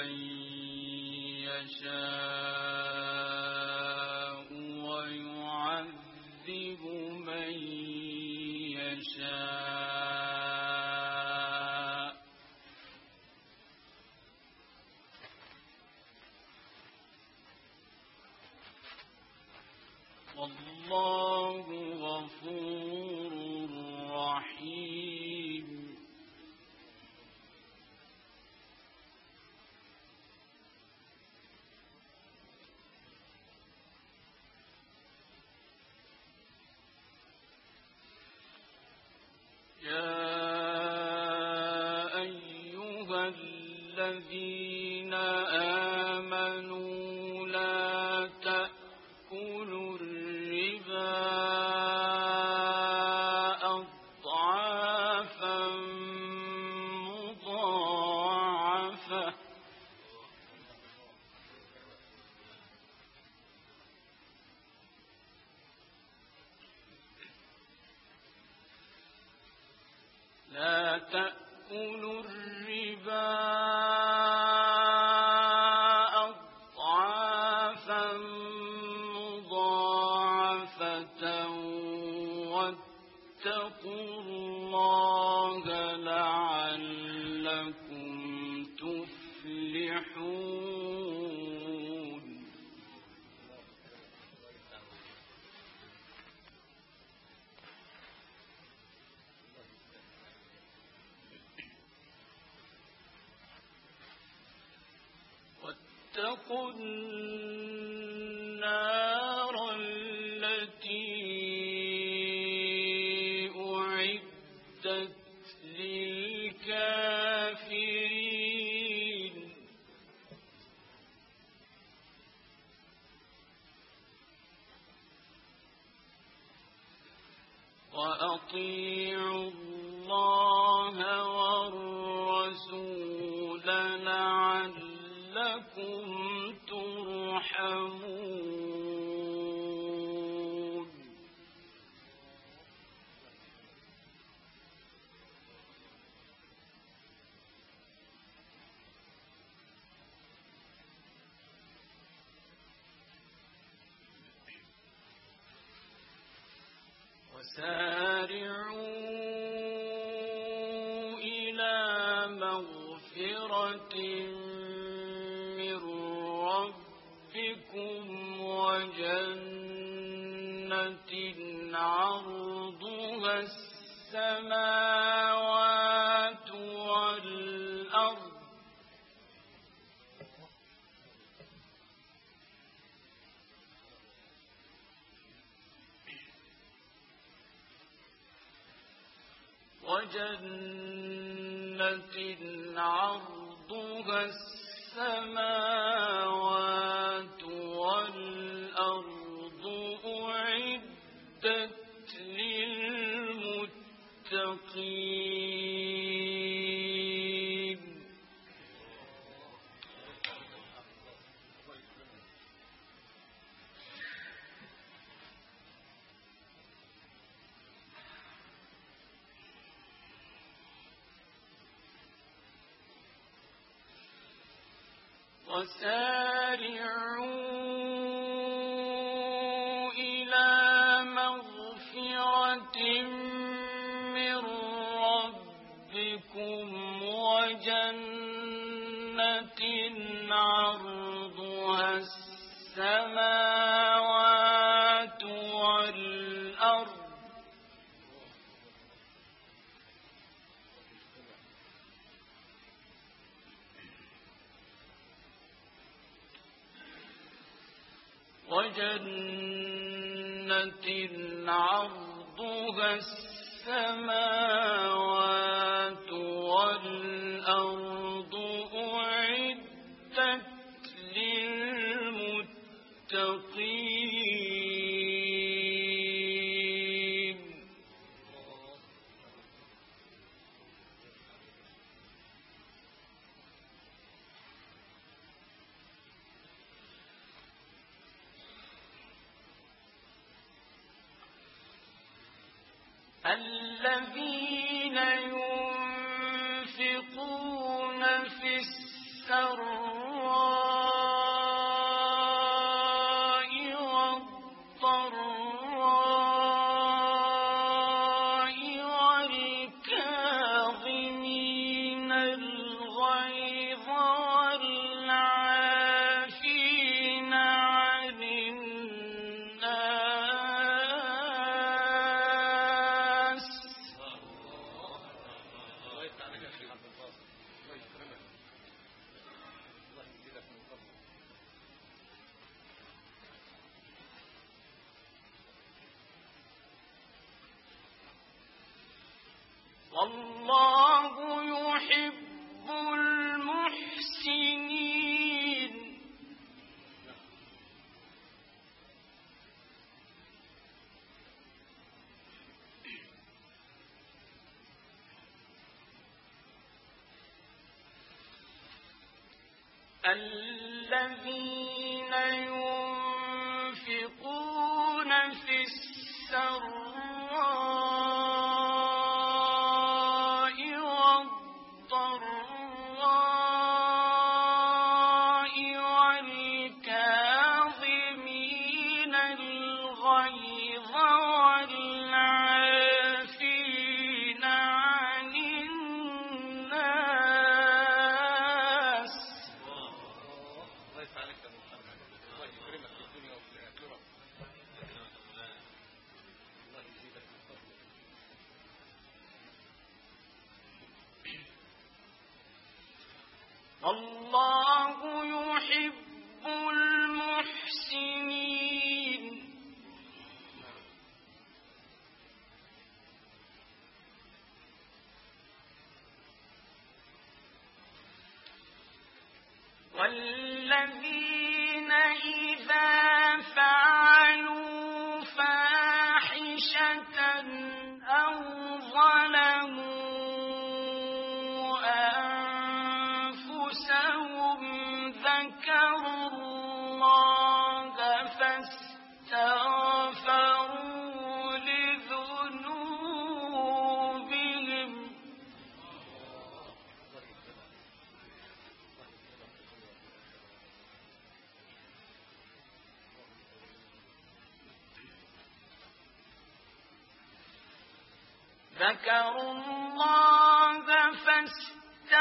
من يشاء شَاءَ وتأكل الربا أطيعوا الله جنة عرضها السماوات بينكم وجنة عرضها السماوات والأرض. وجنة عرضها السماوات الأرض أعدت للمتقين. الذين يؤمنون ينفقون في السر الذين ينفقون في السر والذين إذا ذكروا الله فاستغفروا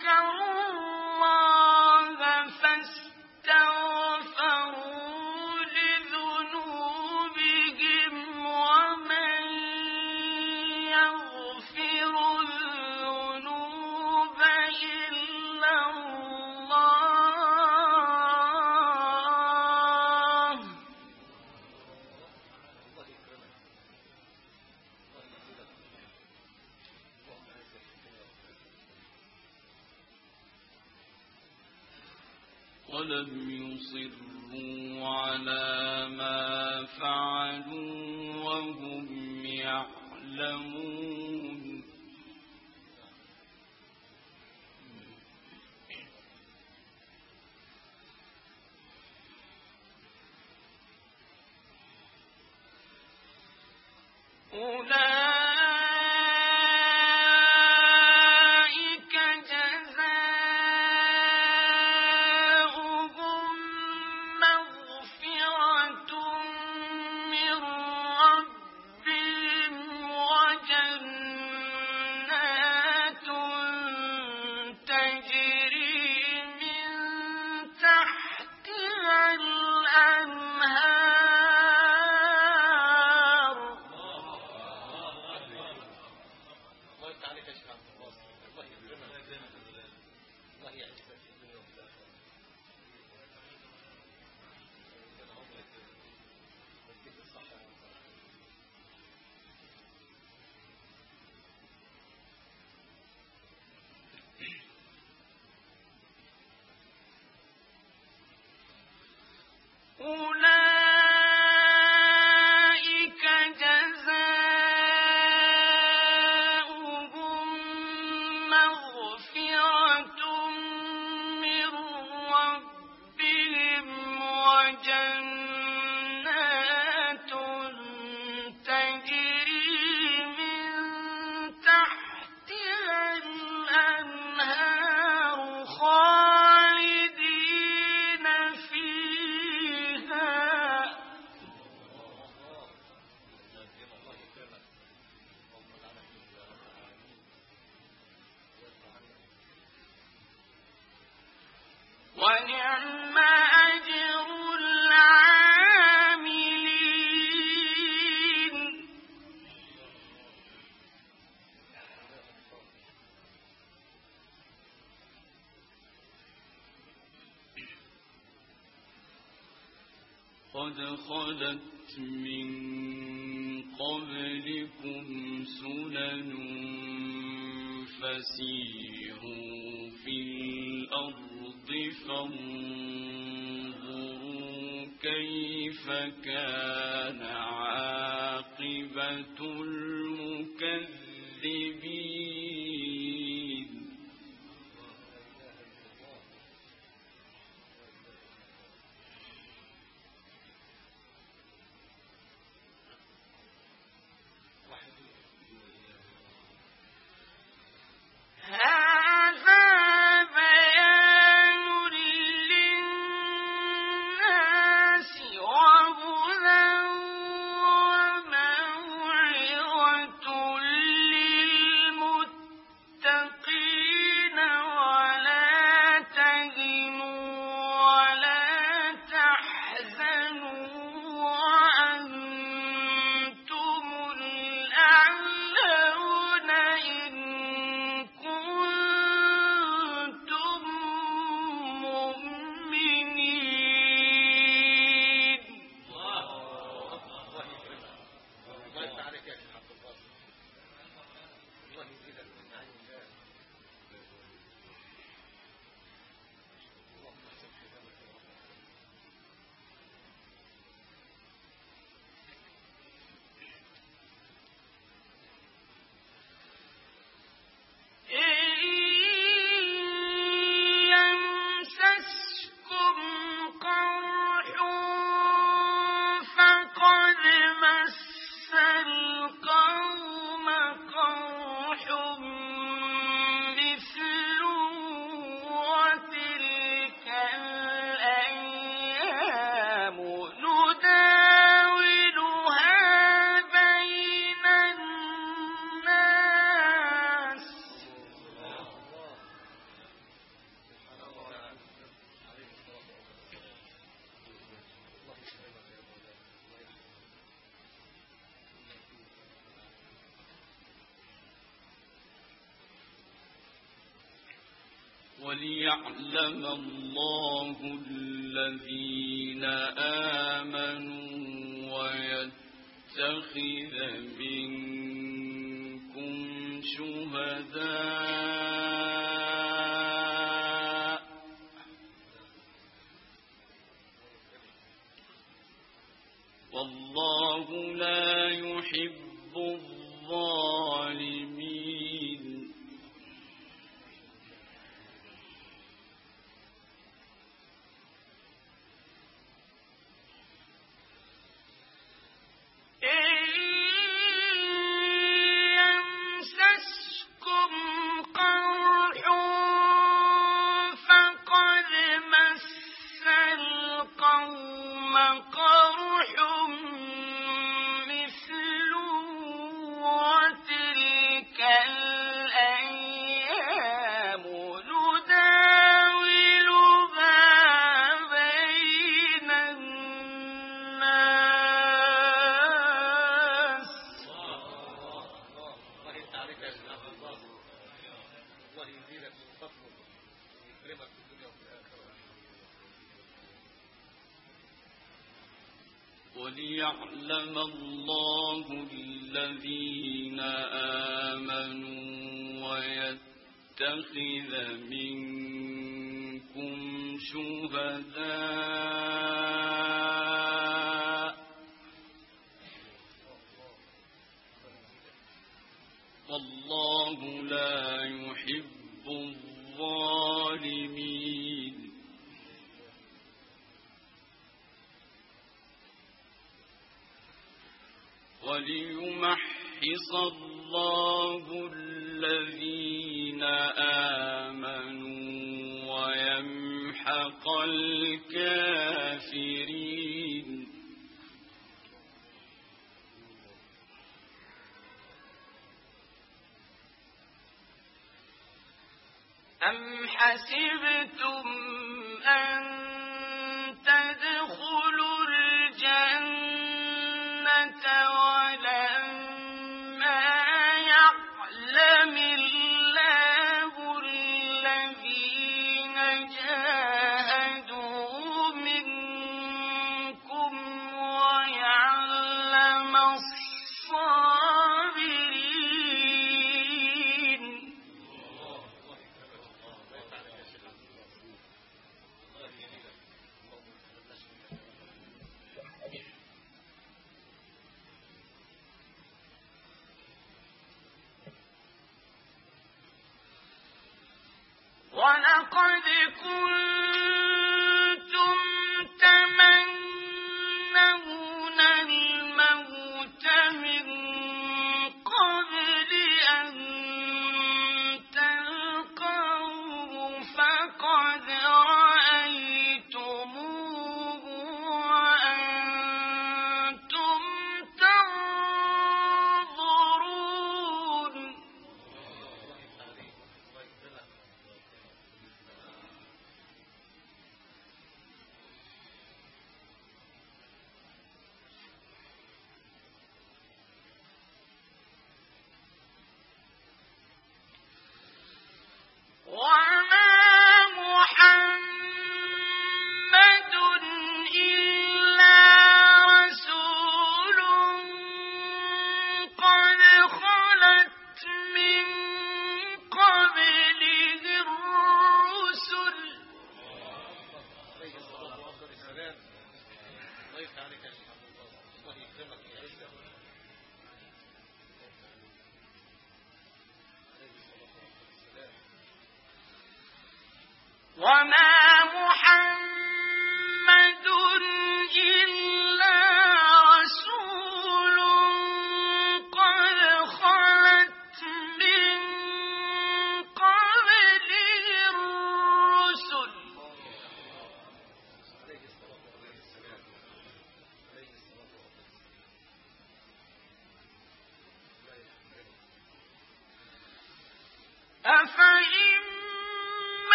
じゃ。على ما فعلوا وهم يعلمون. خلت من قبلكم سنن فسيروا في الأرض فانظروا كيف كان وليعلم الله الذين آمنوا ويتخذ منكم شهدان الله يزيدك من فضله ويكرمك في الدنيا وفي الآخرة. وليعلم الله الذين آمنوا ويتخذ منكم شهداء وليمحص الله الذين آمنوا ويمحق الكافرين. أم حسبتم أن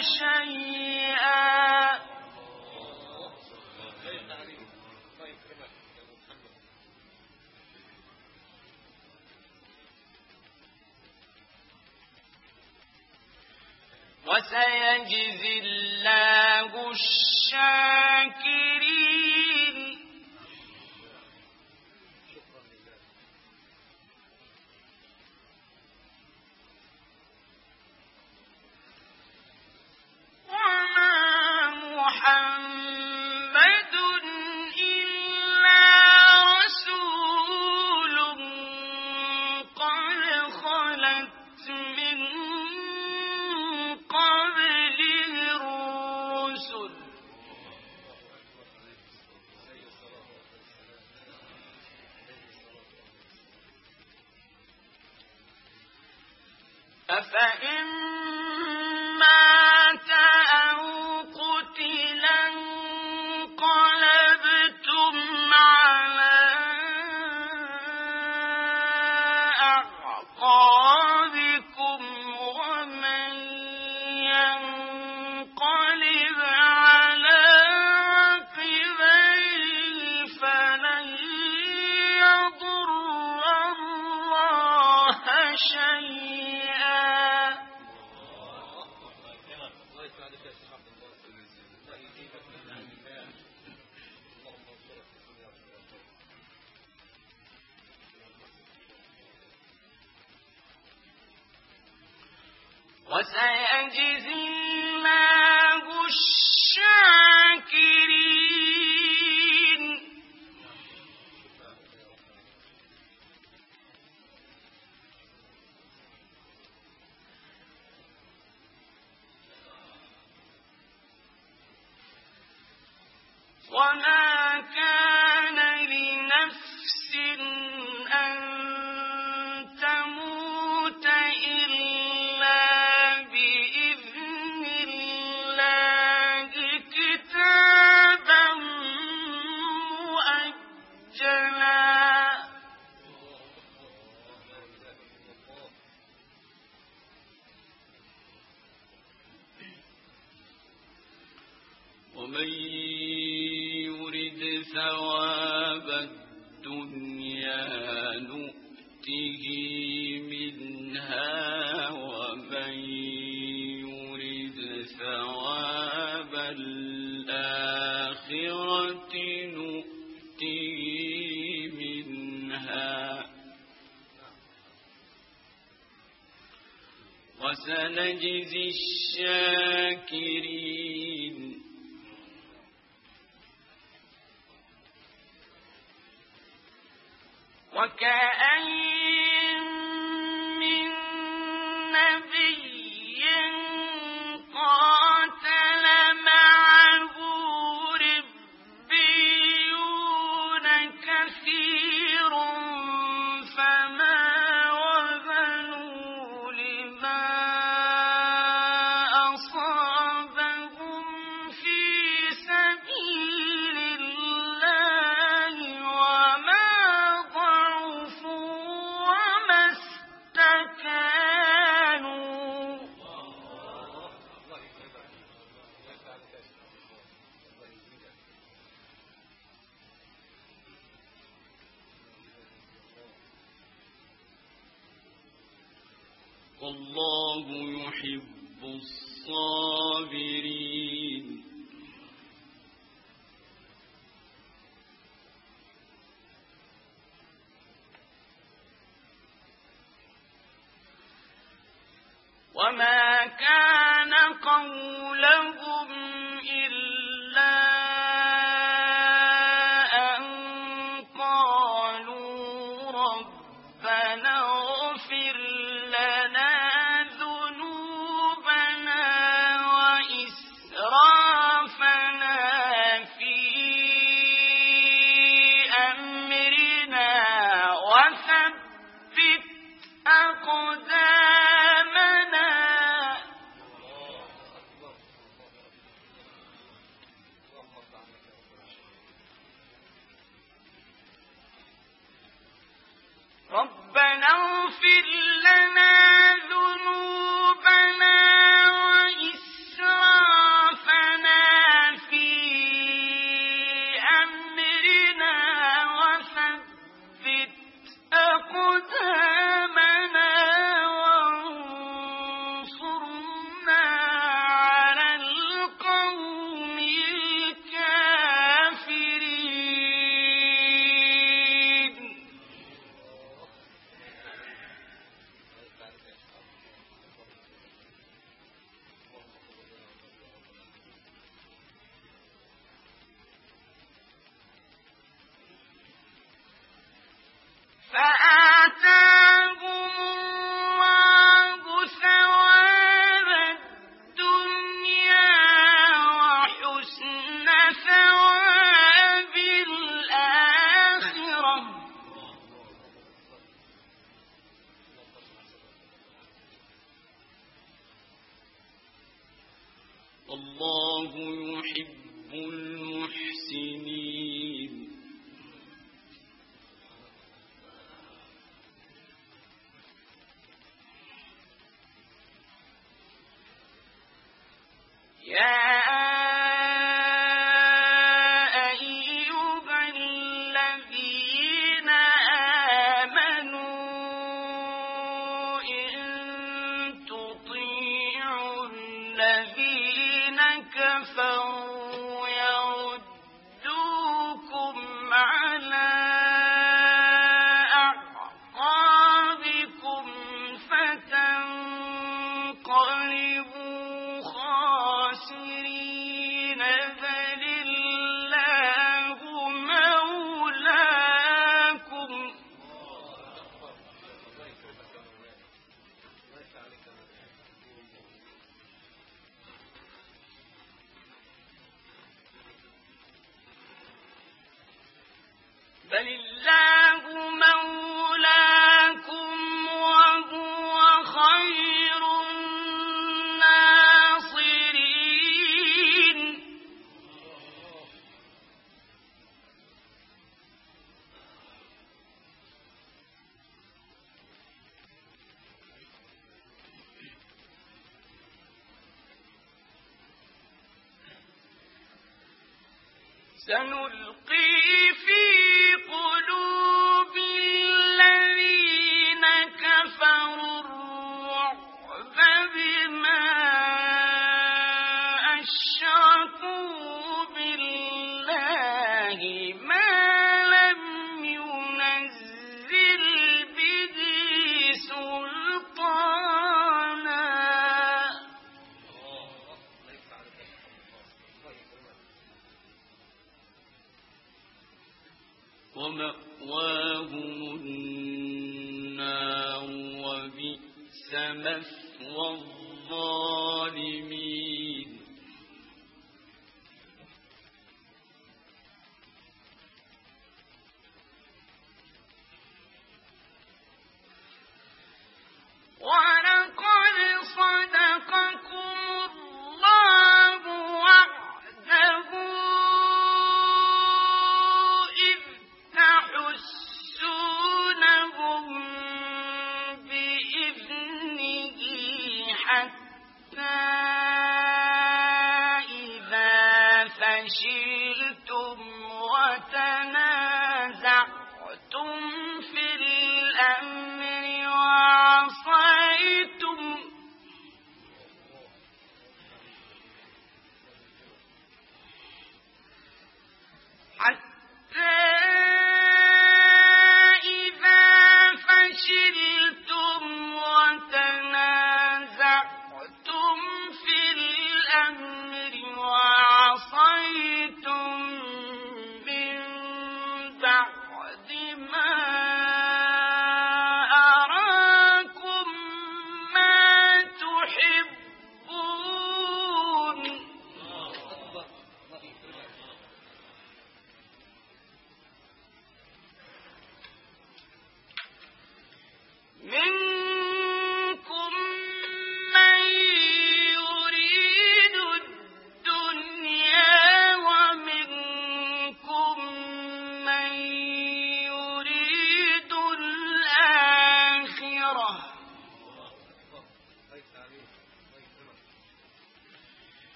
شيئا. وسيجزي الله الشاكر أفإن وما وسنجزي الشاكرين. والله يحب الصابرين. اغفر سنلقي حتى